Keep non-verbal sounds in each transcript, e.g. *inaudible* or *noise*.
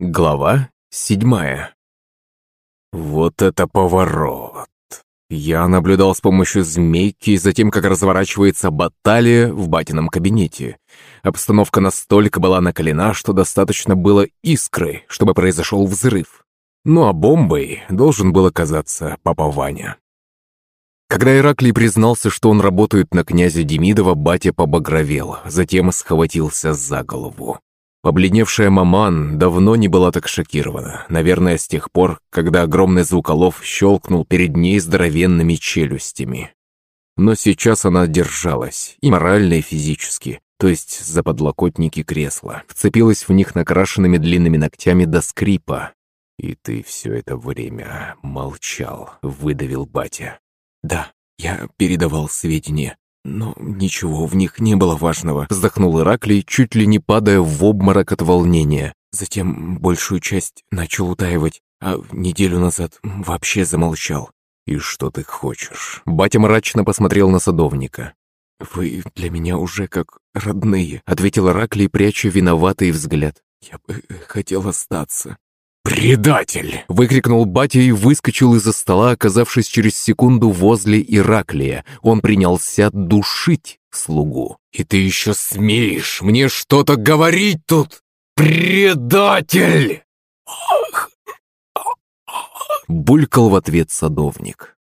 Глава седьмая. Вот это поворот! Я наблюдал с помощью змейки за тем, как разворачивается баталия в батином кабинете. Обстановка настолько была накалена, что достаточно было искры, чтобы произошел взрыв. Ну а бомбой должен был оказаться папа Ваня. Когда Ираклий признался, что он работает на князя Демидова, батя побагровел, затем схватился за голову. Побледневшая маман давно не была так шокирована, наверное, с тех пор, когда огромный звуколов щелкнул перед ней здоровенными челюстями. Но сейчас она держалась, и морально, и физически, то есть за подлокотники кресла, вцепилась в них накрашенными длинными ногтями до скрипа. «И ты все это время молчал», — выдавил батя. «Да, я передавал сведения, но ничего в них не было важного», — вздохнул Ираклий, чуть ли не падая в обморок от волнения. Затем большую часть начал утаивать, а неделю назад вообще замолчал. «И что ты хочешь?» Батя мрачно посмотрел на садовника. «Вы для меня уже как родные», — ответил Ираклий, пряча виноватый взгляд. «Я бы хотел остаться». «Предатель!» — выкрикнул батя и выскочил из-за стола, оказавшись через секунду возле Ираклия. Он принялся душить слугу. «И ты еще смеешь мне что-то говорить тут? Предатель!» Булькал в ответ садовник.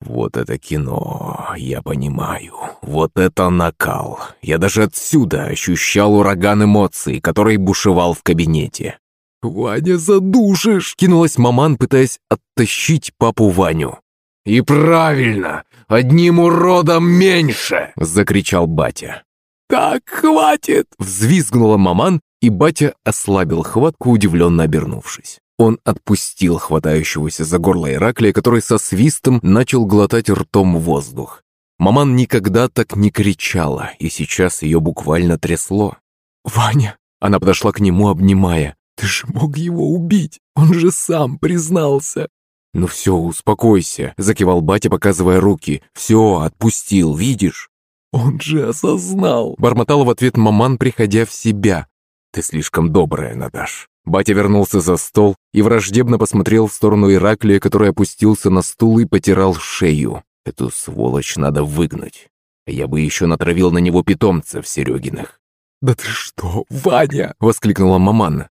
«Вот это кино, я понимаю. Вот это накал. Я даже отсюда ощущал ураган эмоций, который бушевал в кабинете. «Ваня, задушишь!» — кинулась маман, пытаясь оттащить папу Ваню. «И правильно! Одним уродом меньше!» — закричал батя. «Так, хватит!» — взвизгнула маман, и батя ослабил хватку, удивленно обернувшись. Он отпустил хватающегося за горло Ираклия, который со свистом начал глотать ртом воздух. Маман никогда так не кричала, и сейчас ее буквально трясло. «Ваня!» Она подошла к нему, обнимая. Ты же мог его убить, он же сам признался. «Ну все, успокойся», — закивал батя, показывая руки. «Все, отпустил, видишь?» «Он же осознал», — бормотал в ответ маман, приходя в себя. «Ты слишком добрая, Надаш». Батя вернулся за стол и враждебно посмотрел в сторону Ираклия, который опустился на стул и потирал шею. «Эту сволочь надо выгнать. Я бы еще натравил на него питомцев Серегиных». «Да ты что, Ваня!» — воскликнула маман.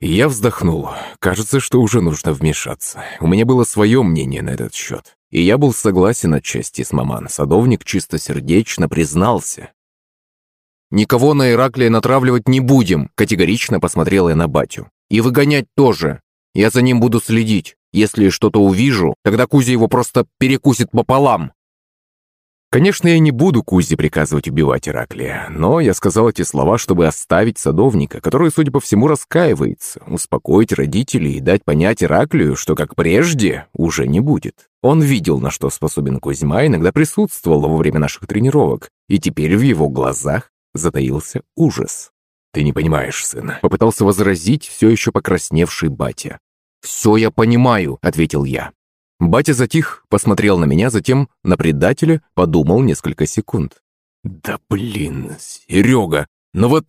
Я вздохнул. Кажется, что уже нужно вмешаться. У меня было свое мнение на этот счет. И я был согласен отчасти с маман. Садовник чистосердечно признался. «Никого на Ираклия натравливать не будем», категорично посмотрел я на батю. «И выгонять тоже. Я за ним буду следить. Если что-то увижу, тогда Кузя его просто перекусит пополам». Конечно, я не буду Кузе приказывать убивать Ираклия, но я сказал эти слова, чтобы оставить садовника, который, судя по всему, раскаивается, успокоить родителей и дать понять Ираклию, что, как прежде, уже не будет. Он видел, на что способен Кузьма, иногда присутствовал во время наших тренировок, и теперь в его глазах затаился ужас. «Ты не понимаешь, сын», — попытался возразить все еще покрасневший батя. «Все я понимаю», — ответил я. Батя затих, посмотрел на меня, затем на предателя, подумал несколько секунд. «Да блин, Серега, ну вот...»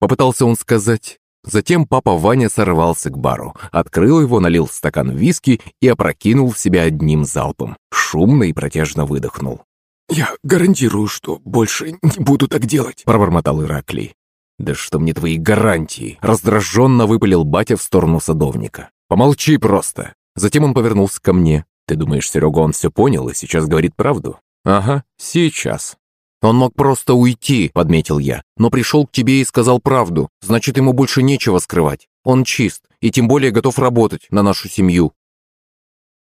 Попытался он сказать. Затем папа Ваня сорвался к бару, открыл его, налил стакан виски и опрокинул в себя одним залпом. Шумно и протяжно выдохнул. «Я гарантирую, что больше не буду так делать», — пробормотал Ираклий. «Да что мне твои гарантии?» — раздраженно выпалил батя в сторону садовника. «Помолчи просто!» Затем он повернулся ко мне. «Ты думаешь, Серега, он все понял и сейчас говорит правду?» «Ага, сейчас». «Он мог просто уйти», — подметил я, «но пришел к тебе и сказал правду, значит, ему больше нечего скрывать. Он чист и тем более готов работать на нашу семью».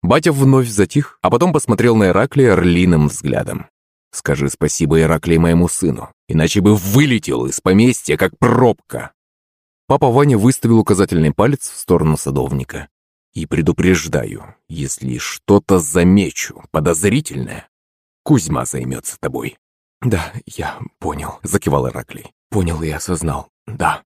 Батя вновь затих, а потом посмотрел на Ираклия орлиным взглядом. «Скажи спасибо, Ираклий, моему сыну, иначе бы вылетел из поместья, как пробка». Папа Ваня выставил указательный палец в сторону садовника. И предупреждаю, если что-то замечу подозрительное, Кузьма займется тобой». «Да, я понял», — закивал Ираклий. «Понял и осознал, да».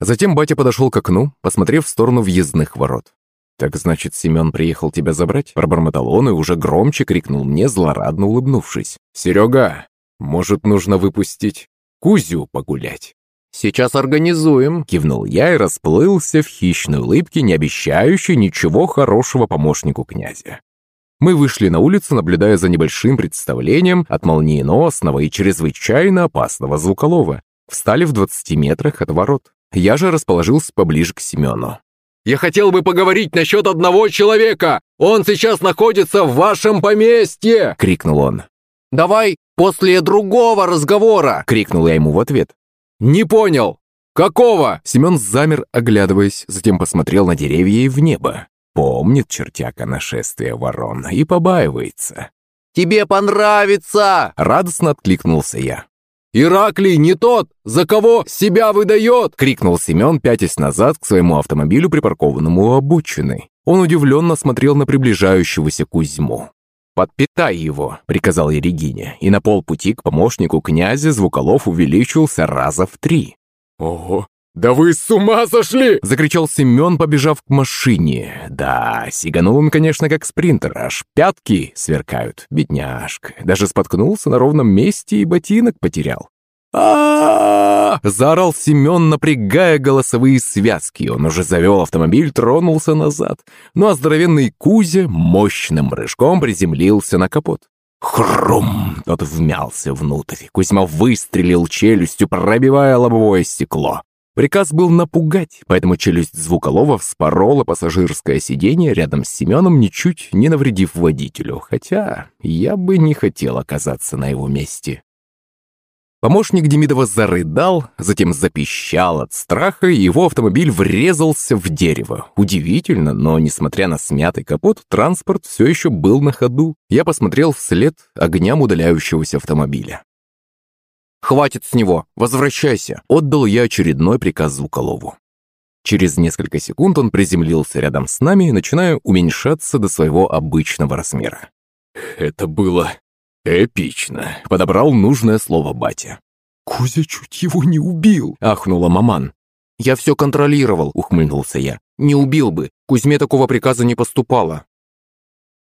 Затем батя подошел к окну, посмотрев в сторону въездных ворот. «Так значит, Семен приехал тебя забрать?» Пробормотал он и уже громче крикнул мне, злорадно улыбнувшись. «Серега, может, нужно выпустить Кузю погулять?» «Сейчас организуем», — кивнул я и расплылся в хищной улыбке, не обещающей ничего хорошего помощнику князя. Мы вышли на улицу, наблюдая за небольшим представлением от молниеносного и чрезвычайно опасного звуколова. Встали в 20 метрах от ворот. Я же расположился поближе к Семену. «Я хотел бы поговорить насчет одного человека! Он сейчас находится в вашем поместье!» — крикнул он. «Давай после другого разговора!» — крикнул я ему в ответ. «Не понял! Какого?» Семен замер, оглядываясь, затем посмотрел на деревья и в небо. Помнит чертяка нашествие ворон и побаивается. «Тебе понравится!» — радостно откликнулся я. «Ираклий не тот, за кого себя выдает!» — крикнул Семен, пятясь назад к своему автомобилю, припаркованному у обочины. Он удивленно смотрел на приближающегося Кузьму. «Подпитай его», — приказал я Регине, и на полпути к помощнику князя Звуколов увеличился раза в три. «Ого, да вы с ума сошли!» — закричал Семен, побежав к машине. Да, сиганул он, конечно, как спринтер, аж пятки сверкают, бедняжка. Даже споткнулся на ровном месте и ботинок потерял а заорал Семен, напрягая голосовые связки. Он уже завел автомобиль, тронулся назад. Ну а здоровенный Кузя мощным прыжком приземлился на капот. Хрум! Тот вмялся внутрь. Кузьма выстрелил челюстью, пробивая лобовое стекло. Приказ был напугать, поэтому челюсть звуколова вспорола пассажирское сиденье рядом с Семеном, ничуть не навредив водителю. Хотя я бы не хотел оказаться на его месте. Помощник Демидова зарыдал, затем запищал от страха, и его автомобиль врезался в дерево. Удивительно, но, несмотря на смятый капот, транспорт все еще был на ходу. Я посмотрел вслед огням удаляющегося автомобиля. «Хватит с него! Возвращайся!» — отдал я очередной приказ Звуколову. Через несколько секунд он приземлился рядом с нами, начиная уменьшаться до своего обычного размера. «Это было «Эпично!» — подобрал нужное слово батя. «Кузя чуть его не убил!» — ахнула маман. «Я все контролировал», — ухмыльнулся я. «Не убил бы. Кузьме такого приказа не поступало».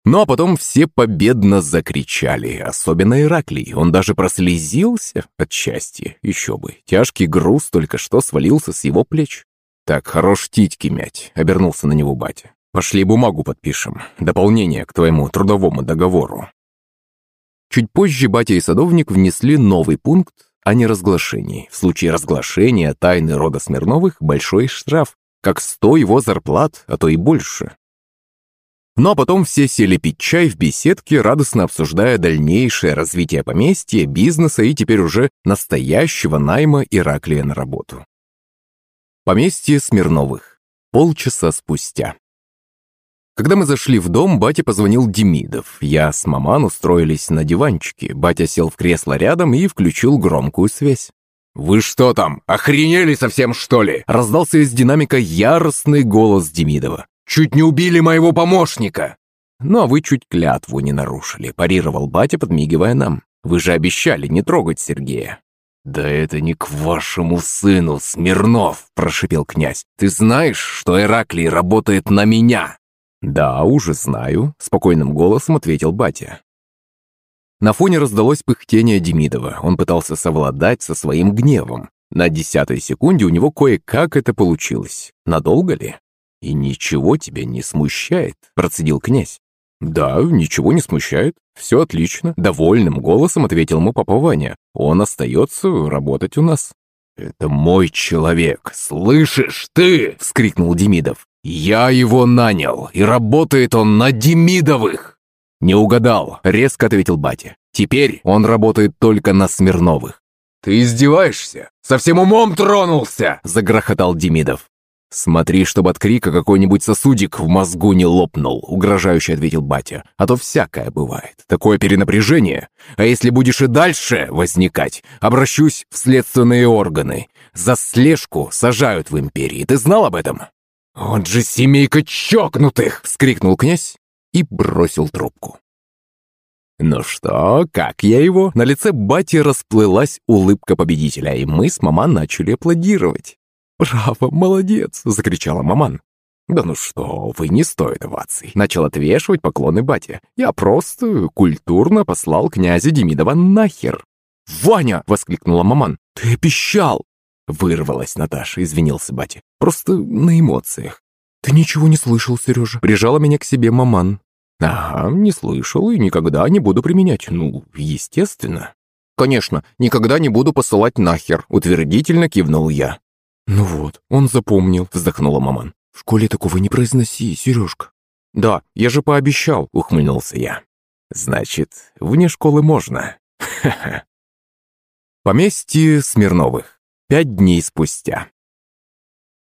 Ну а потом все победно закричали, особенно Ираклий. Он даже прослезился от счастья. Еще бы, тяжкий груз только что свалился с его плеч. «Так, хорош титьки мять», — обернулся на него батя. «Пошли бумагу подпишем. Дополнение к твоему трудовому договору». Чуть позже батя и садовник внесли новый пункт о неразглашении. В случае разглашения тайны рода Смирновых большой штраф, как сто его зарплат, а то и больше. Ну а потом все сели пить чай в беседке, радостно обсуждая дальнейшее развитие поместья, бизнеса и теперь уже настоящего найма Ираклия на работу. Поместье Смирновых. Полчаса спустя. Когда мы зашли в дом, батя позвонил Демидов. Я с маман устроились на диванчике. Батя сел в кресло рядом и включил громкую связь. «Вы что там, охренели совсем, что ли?» Раздался из динамика яростный голос Демидова. «Чуть не убили моего помощника!» «Ну, а вы чуть клятву не нарушили», – парировал батя, подмигивая нам. «Вы же обещали не трогать Сергея». «Да это не к вашему сыну, Смирнов!» – прошипел князь. «Ты знаешь, что Ираклий работает на меня?» «Да, уже знаю», — спокойным голосом ответил батя. На фоне раздалось пыхтение Демидова. Он пытался совладать со своим гневом. На десятой секунде у него кое-как это получилось. Надолго ли? «И ничего тебя не смущает», — процедил князь. «Да, ничего не смущает. Все отлично», — довольным голосом ответил ему папа Ваня. «Он остается работать у нас». «Это мой человек, слышишь ты?» — вскрикнул Демидов. «Я его нанял, и работает он на Демидовых!» «Не угадал», — резко ответил батя. «Теперь он работает только на Смирновых». «Ты издеваешься? Совсем умом тронулся!» — загрохотал Демидов. «Смотри, чтобы от крика какой-нибудь сосудик в мозгу не лопнул», — угрожающе ответил батя. «А то всякое бывает. Такое перенапряжение. А если будешь и дальше возникать, обращусь в следственные органы. За слежку сажают в империи. Ты знал об этом?» «Он же семейка чокнутых!» — вскрикнул князь и бросил трубку. «Ну что, как я его?» На лице бати расплылась улыбка победителя, и мы с маман начали аплодировать. «Браво, молодец!» — закричала маман. «Да ну что, вы не стоит оваций!» Начал отвешивать поклоны батя. «Я просто культурно послал князя Демидова нахер!» «Ваня!» — воскликнула маман. «Ты обещал!» Вырвалась Наташа, извинился батя. Просто на эмоциях. «Ты ничего не слышал, Сережа?» Прижала меня к себе маман. «Ага, не слышал и никогда не буду применять. Ну, естественно». «Конечно, никогда не буду посылать нахер», — утвердительно кивнул я. «Ну вот, он запомнил», — вздохнула маман. «В школе такого не произноси, Сережка». «Да, я же пообещал», — ухмыльнулся я. «Значит, вне школы можно». *laughs* Ха-ха. Поместье Смирновых. Пять дней спустя.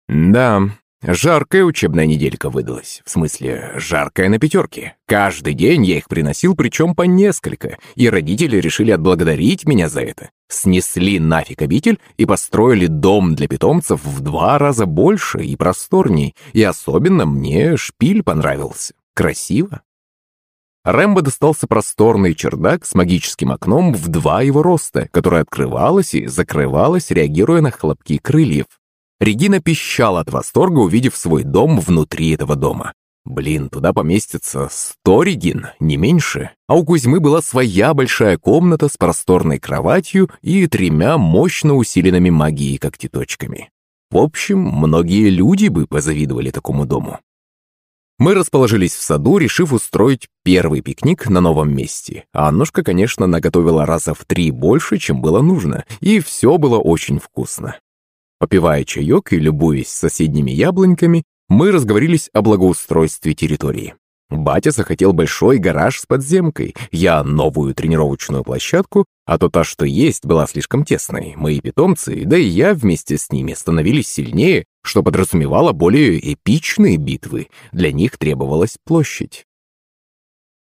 Да, Жаркая учебная неделька выдалась. В смысле, жаркая на пятерке. Каждый день я их приносил, причем по несколько, и родители решили отблагодарить меня за это. Снесли нафиг обитель и построили дом для питомцев в два раза больше и просторней, и особенно мне шпиль понравился. Красиво. Рэмбо достался просторный чердак с магическим окном в два его роста, которое открывалось и закрывалось, реагируя на хлопки крыльев. Регина пищала от восторга, увидев свой дом внутри этого дома. Блин, туда поместится сто Регин, не меньше. А у Кузьмы была своя большая комната с просторной кроватью и тремя мощно усиленными магией когтеточками. В общем, многие люди бы позавидовали такому дому. Мы расположились в саду, решив устроить первый пикник на новом месте. А Аннушка, конечно, наготовила раза в три больше, чем было нужно, и все было очень вкусно. Попивая чаек и любуясь соседними яблоньками, мы разговорились о благоустройстве территории. Батя захотел большой гараж с подземкой, я новую тренировочную площадку, а то та, что есть, была слишком тесной. Мои питомцы, да и я вместе с ними становились сильнее, что подразумевало более эпичные битвы. Для них требовалась площадь.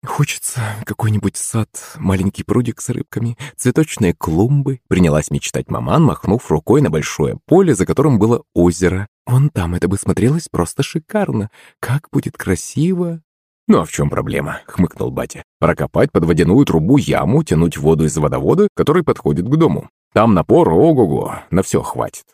«Хочется какой-нибудь сад, маленький прудик с рыбками, цветочные клумбы», принялась мечтать маман, махнув рукой на большое поле, за которым было озеро. «Вон там это бы смотрелось просто шикарно. Как будет красиво!» «Ну а в чем проблема?» — хмыкнул батя. «Прокопать под водяную трубу яму, тянуть воду из водовода, который подходит к дому. Там напор, ого-го, на все хватит».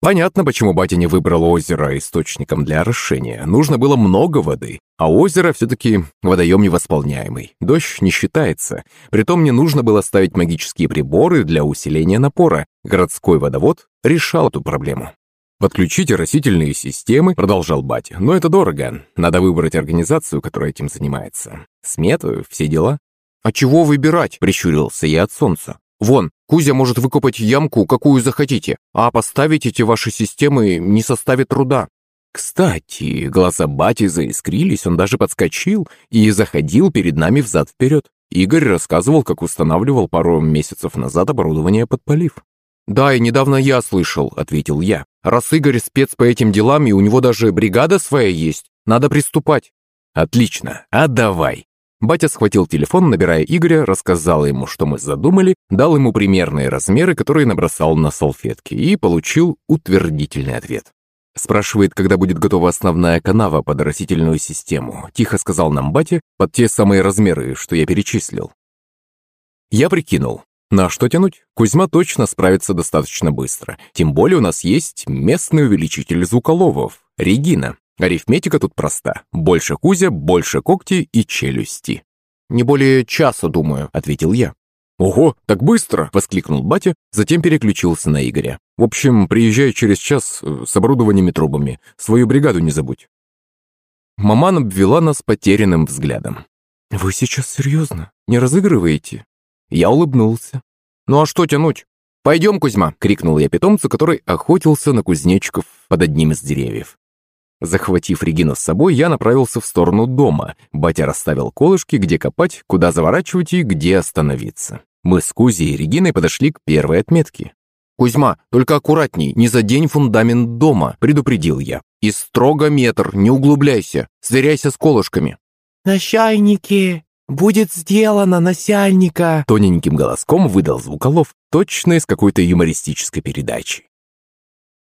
Понятно, почему батя не выбрал озеро источником для орошения. Нужно было много воды, а озеро все-таки водоем невосполняемый. Дождь не считается. Притом мне нужно было ставить магические приборы для усиления напора. Городской водовод решал эту проблему. «Подключите растительные системы», — продолжал батя. «Но это дорого. Надо выбрать организацию, которая этим занимается. Смету, все дела». «А чего выбирать?» — прищурился я от солнца. Вон, Кузя может выкопать ямку, какую захотите, а поставить эти ваши системы не составит труда. Кстати, глаза бати заискрились, он даже подскочил и заходил перед нами взад-вперед. Игорь рассказывал, как устанавливал пару месяцев назад оборудование под полив. «Да, и недавно я слышал», — ответил я. «Раз Игорь спец по этим делам, и у него даже бригада своя есть, надо приступать». «Отлично, а давай». Батя схватил телефон, набирая Игоря, рассказал ему, что мы задумали, дал ему примерные размеры, которые набросал на салфетке, и получил утвердительный ответ. Спрашивает, когда будет готова основная канава под растительную систему. Тихо сказал нам батя, под те самые размеры, что я перечислил. Я прикинул. На что тянуть? Кузьма точно справится достаточно быстро. Тем более у нас есть местный увеличитель звуколовов, Регина. Арифметика тут проста. Больше кузя, больше когти и челюсти. «Не более часа, думаю», — ответил я. «Ого, так быстро!» — воскликнул батя, затем переключился на Игоря. «В общем, приезжай через час э, с оборудованием и трубами. Свою бригаду не забудь». Маман обвела нас потерянным взглядом. «Вы сейчас серьезно? Не разыгрываете?» Я улыбнулся. «Ну а что тянуть? Пойдем, Кузьма!» — крикнул я питомцу, который охотился на кузнечиков под одним из деревьев. Захватив Регину с собой, я направился в сторону дома. Батя расставил колышки, где копать, куда заворачивать и где остановиться. Мы с Кузей и Региной подошли к первой отметке. «Кузьма, только аккуратней, не задень фундамент дома», — предупредил я. «И строго метр, не углубляйся, сверяйся с колышками». «Начальники, будет сделано, насяльника!» Тоненьким голоском выдал звуколов, точно из какой-то юмористической передачи.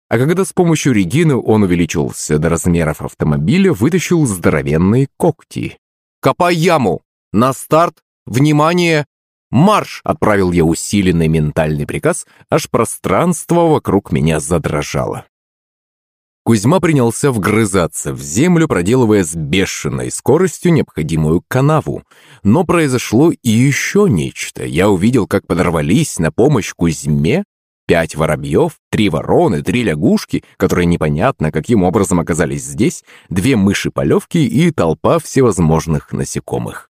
А когда с помощью Регины он увеличился до размеров автомобиля, вытащил здоровенные когти. «Копай яму! На старт! Внимание! Марш!» Отправил я усиленный ментальный приказ, аж пространство вокруг меня задрожало. Кузьма принялся вгрызаться в землю, проделывая с бешеной скоростью необходимую канаву. Но произошло и еще нечто. Я увидел, как подорвались на помощь Кузьме Пять воробьев, три вороны, три лягушки, которые непонятно каким образом оказались здесь, две мыши-полевки и толпа всевозможных насекомых.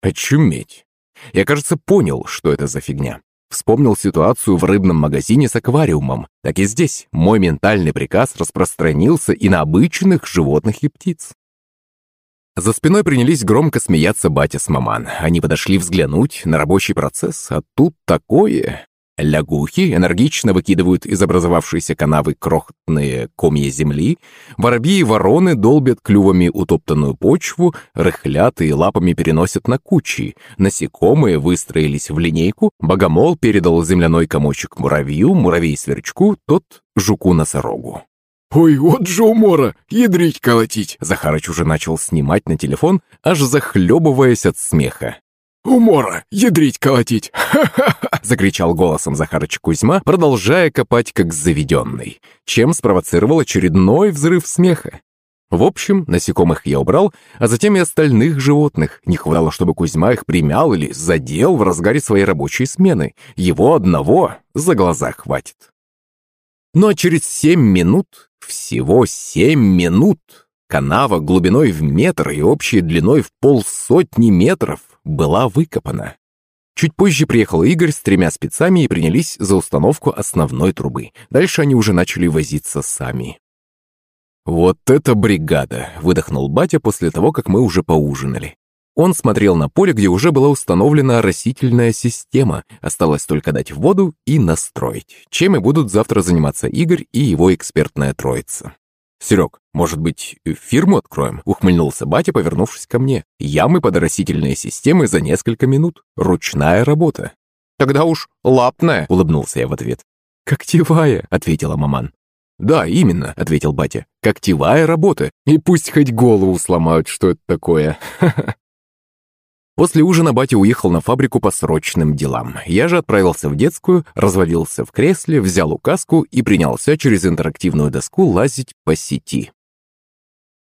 Очуметь. Я, кажется, понял, что это за фигня. Вспомнил ситуацию в рыбном магазине с аквариумом. Так и здесь мой ментальный приказ распространился и на обычных животных и птиц. За спиной принялись громко смеяться батя с маман. Они подошли взглянуть на рабочий процесс, а тут такое... Лягухи энергично выкидывают из образовавшейся канавы крохотные комья земли, воробьи и вороны долбят клювами утоптанную почву, рыхлят и лапами переносят на кучи, насекомые выстроились в линейку, богомол передал земляной комочек муравью, муравей сверчку, тот жуку-носорогу. «Ой, вот же умора! Ядрить колотить!» Захарыч уже начал снимать на телефон, аж захлебываясь от смеха. «Умора! Ядрить колотить! Ха-ха-ха!» закричал голосом Захарыч Кузьма, продолжая копать как заведенный, чем спровоцировал очередной взрыв смеха. В общем, насекомых я убрал, а затем и остальных животных. Не хватало, чтобы Кузьма их примял или задел в разгаре своей рабочей смены. Его одного за глаза хватит. Но через семь минут, всего семь минут, канава глубиной в метр и общей длиной в полсотни метров была выкопана. Чуть позже приехал Игорь с тремя спецами и принялись за установку основной трубы. Дальше они уже начали возиться сами. «Вот это бригада!» — выдохнул батя после того, как мы уже поужинали. Он смотрел на поле, где уже была установлена растительная система. Осталось только дать воду и настроить. Чем и будут завтра заниматься Игорь и его экспертная троица. «Серег, может быть, фирму откроем?» — ухмыльнулся батя, повернувшись ко мне. «Ямы под растительные системы за несколько минут. Ручная работа». «Тогда уж лапная», — улыбнулся я в ответ. «Когтевая», — ответила маман. «Да, именно», — ответил батя. «Когтевая работа. И пусть хоть голову сломают, что это такое». *laughs* После ужина батя уехал на фабрику по срочным делам. Я же отправился в детскую, развалился в кресле, взял указку и принялся через интерактивную доску лазить по сети.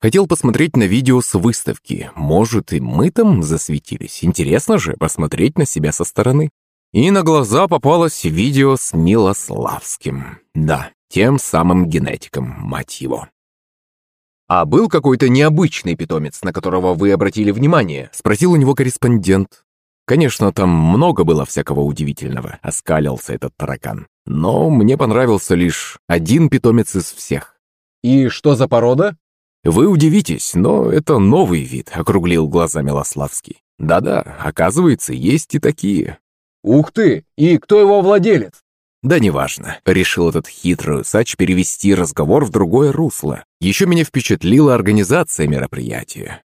Хотел посмотреть на видео с выставки. Может, и мы там засветились. Интересно же посмотреть на себя со стороны. И на глаза попалось видео с Милославским. Да, тем самым генетиком, мать его. «А был какой-то необычный питомец, на которого вы обратили внимание?» — спросил у него корреспондент. Конечно, там много было всякого удивительного, оскалился этот таракан. Но мне понравился лишь один питомец из всех. «И что за порода?» «Вы удивитесь, но это новый вид», — округлил глаза Милославский. «Да-да, оказывается, есть и такие». «Ух ты! И кто его владелец?» «Да неважно», — решил этот хитрый усач перевести разговор в другое русло. Еще меня впечатлила организация мероприятия.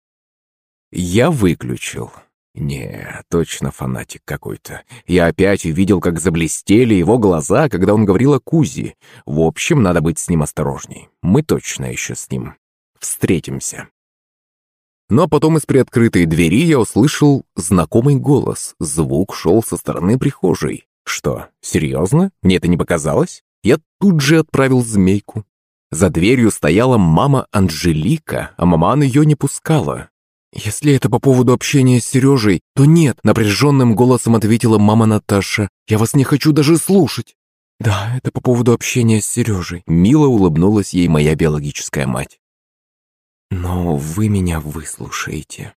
Я выключил. Не, точно фанатик какой-то. Я опять увидел, как заблестели его глаза, когда он говорил о Кузе. В общем, надо быть с ним осторожней. Мы точно еще с ним встретимся. Но потом из приоткрытой двери я услышал знакомый голос. Звук шел со стороны прихожей. Что, серьезно? Мне это не показалось? Я тут же отправил змейку. За дверью стояла мама Анжелика, а маман ее не пускала. «Если это по поводу общения с Сережей, то нет», напряженным голосом ответила мама Наташа. «Я вас не хочу даже слушать». «Да, это по поводу общения с Сережей», мило улыбнулась ей моя биологическая мать. «Но вы меня выслушаете».